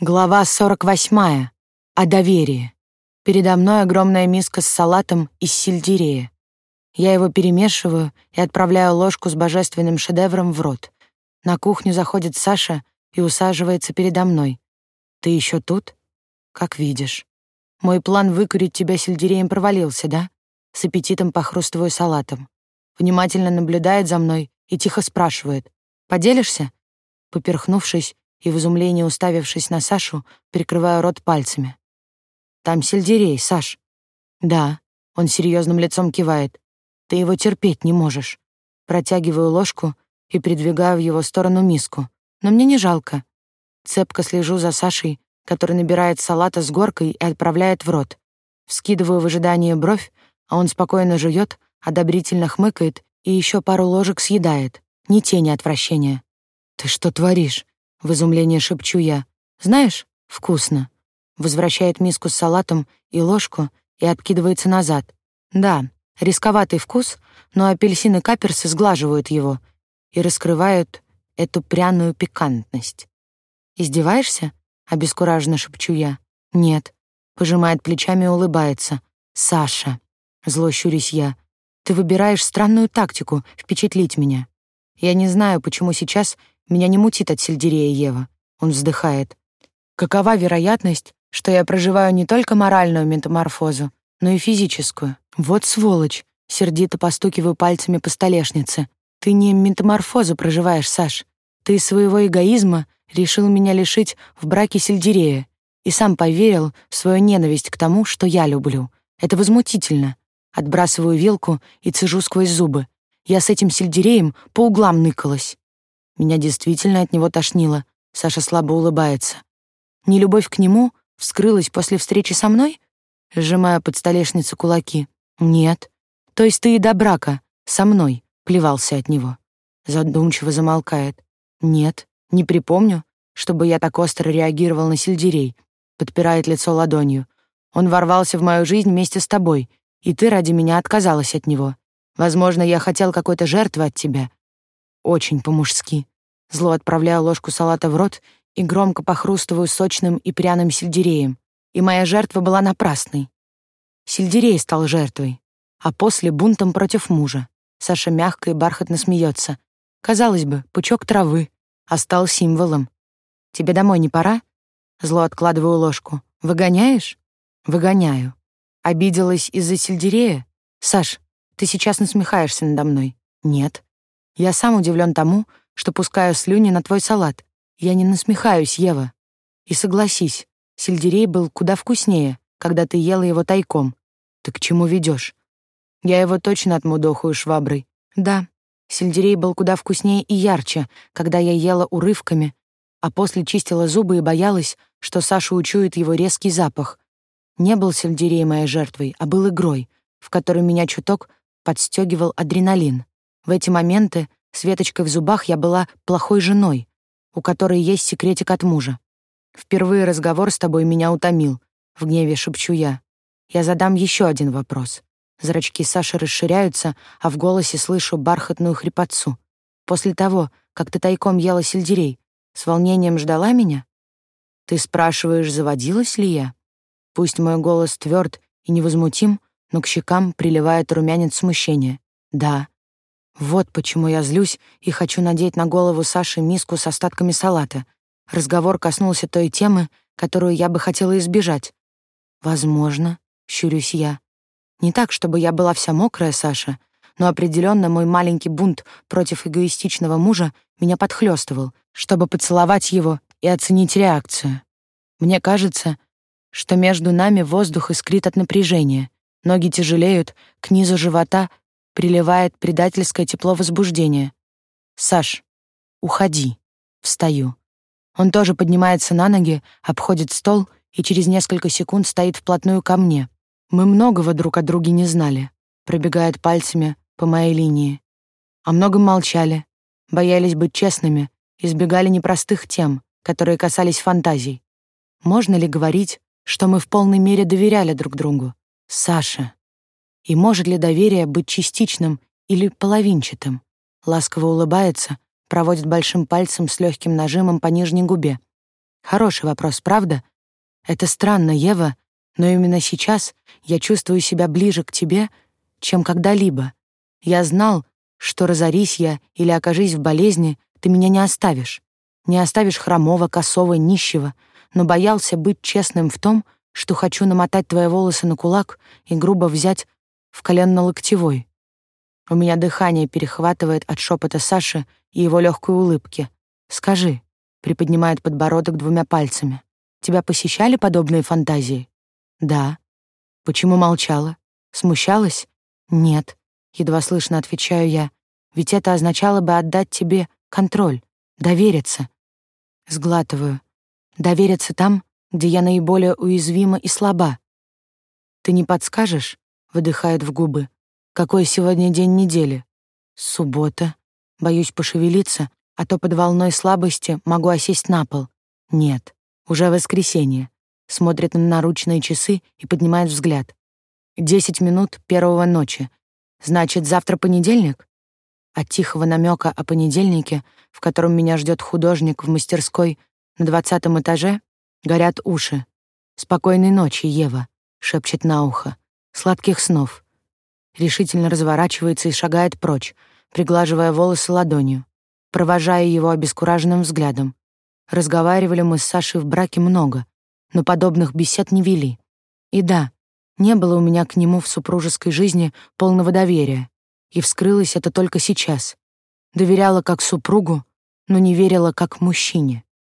Глава 48. О доверии. Передо мной огромная миска с салатом из сельдерея. Я его перемешиваю и отправляю ложку с божественным шедевром в рот. На кухню заходит Саша и усаживается передо мной. «Ты еще тут?» «Как видишь. Мой план выкурить тебя сельдереем провалился, да?» С аппетитом похрустываю салатом. Внимательно наблюдает за мной и тихо спрашивает. «Поделишься?» Поперхнувшись, и в изумлении уставившись на Сашу, прикрываю рот пальцами. «Там сельдерей, Саш». «Да», — он серьезным лицом кивает. «Ты его терпеть не можешь». Протягиваю ложку и придвигаю в его сторону миску. Но мне не жалко. Цепко слежу за Сашей, который набирает салата с горкой и отправляет в рот. Вскидываю в ожидании бровь, а он спокойно жует, одобрительно хмыкает и еще пару ложек съедает. Ни тени отвращения. «Ты что творишь?» В изумлении шепчу я. «Знаешь, вкусно». Возвращает миску с салатом и ложку и откидывается назад. Да, рисковатый вкус, но апельсины каперсы сглаживают его и раскрывают эту пряную пикантность. «Издеваешься?» — обескураженно шепчу я. «Нет». Пожимает плечами и улыбается. «Саша», — зло щурюсь я, — «ты выбираешь странную тактику впечатлить меня. Я не знаю, почему сейчас меня не мутит от сельдерея Ева. Он вздыхает. Какова вероятность, что я проживаю не только моральную метаморфозу, но и физическую? Вот сволочь. Сердито постукиваю пальцами по столешнице. Ты не метаморфозу проживаешь, Саш. Ты из своего эгоизма решил меня лишить в браке сельдерея и сам поверил в свою ненависть к тому, что я люблю. Это возмутительно. Отбрасываю вилку и цежу сквозь зубы. Я с этим сельдереем по углам ныкалась. Меня действительно от него тошнило. Саша слабо улыбается. Нелюбовь к нему вскрылась после встречи со мной? Сжимая под столешницу кулаки. Нет. То есть ты и до брака со мной плевался от него. Задумчиво замолкает. Нет, не припомню, чтобы я так остро реагировал на сельдерей. Подпирает лицо ладонью. Он ворвался в мою жизнь вместе с тобой, и ты ради меня отказалась от него. Возможно, я хотел какой-то жертвы от тебя, очень по-мужски. Зло отправляю ложку салата в рот и громко похрустываю сочным и пряным сельдереем. И моя жертва была напрасной. Сельдерей стал жертвой, а после — бунтом против мужа. Саша мягко и бархатно смеется. Казалось бы, пучок травы, а стал символом. «Тебе домой не пора?» Зло откладываю ложку. «Выгоняешь?» «Выгоняю». Обиделась из-за сельдерея? «Саш, ты сейчас насмехаешься надо мной?» «Нет». Я сам удивлен тому, что пускаю слюни на твой салат. Я не насмехаюсь, Ева. И согласись, сельдерей был куда вкуснее, когда ты ела его тайком. Ты к чему ведешь? Я его точно отмудохаю шваброй. Да, сельдерей был куда вкуснее и ярче, когда я ела урывками, а после чистила зубы и боялась, что Саша учует его резкий запах. Не был сельдерей моей жертвой, а был игрой, в которой меня чуток подстегивал адреналин. В эти моменты Светочкой в зубах я была плохой женой, у которой есть секретик от мужа. Впервые разговор с тобой меня утомил. В гневе шепчу я. Я задам еще один вопрос. Зрачки Саши расширяются, а в голосе слышу бархатную хрипотцу. После того, как ты тайком ела сельдерей, с волнением ждала меня? Ты спрашиваешь, заводилась ли я? Пусть мой голос тверд и невозмутим, но к щекам приливает румянец смущения. Да, вот почему я злюсь и хочу надеть на голову Саши миску с остатками салата. Разговор коснулся той темы, которую я бы хотела избежать. Возможно, щурюсь я. Не так, чтобы я была вся мокрая, Саша, но определенно мой маленький бунт против эгоистичного мужа меня подхлёстывал, чтобы поцеловать его и оценить реакцию. Мне кажется, что между нами воздух искрит от напряжения, ноги тяжелеют, к низу живота приливает предательское тепло возбуждения. «Саш, уходи». Встаю. Он тоже поднимается на ноги, обходит стол и через несколько секунд стоит вплотную ко мне. Мы многого друг о друге не знали. Пробегает пальцами по моей линии. О многом молчали, боялись быть честными, избегали непростых тем, которые касались фантазий. Можно ли говорить, что мы в полной мере доверяли друг другу? Саша. И может ли доверие быть частичным или половинчатым? Ласково улыбается, проводит большим пальцем с легким нажимом по нижней губе. Хороший вопрос, правда? Это странно, Ева, но именно сейчас я чувствую себя ближе к тебе, чем когда-либо. Я знал, что разорись я или окажись в болезни, ты меня не оставишь. Не оставишь хромого, косого, нищего, но боялся быть честным в том, что хочу намотать твои волосы на кулак и грубо взять в коленно-локтевой. У меня дыхание перехватывает от шепота Саши и его легкой улыбки. «Скажи», — приподнимает подбородок двумя пальцами, «тебя посещали подобные фантазии?» «Да». «Почему молчала? Смущалась?» «Нет», — едва слышно отвечаю я, «ведь это означало бы отдать тебе контроль, довериться». Сглатываю. «Довериться там, где я наиболее уязвима и слаба». «Ты не подскажешь?» — выдыхает в губы. Какой сегодня день недели? Суббота. Боюсь пошевелиться, а то под волной слабости могу осесть на пол. Нет, уже воскресенье. Смотрит на наручные часы и поднимает взгляд. Десять минут первого ночи. Значит, завтра понедельник? От тихого намека о понедельнике, в котором меня ждет художник в мастерской на двадцатом этаже, горят уши. «Спокойной ночи, Ева», — шепчет на ухо. «Сладких снов» решительно разворачивается и шагает прочь, приглаживая волосы ладонью, провожая его обескураженным взглядом. Разговаривали мы с Сашей в браке много, но подобных бесед не вели. И да, не было у меня к нему в супружеской жизни полного доверия, и вскрылось это только сейчас. Доверяла как супругу, но не верила как мужчине.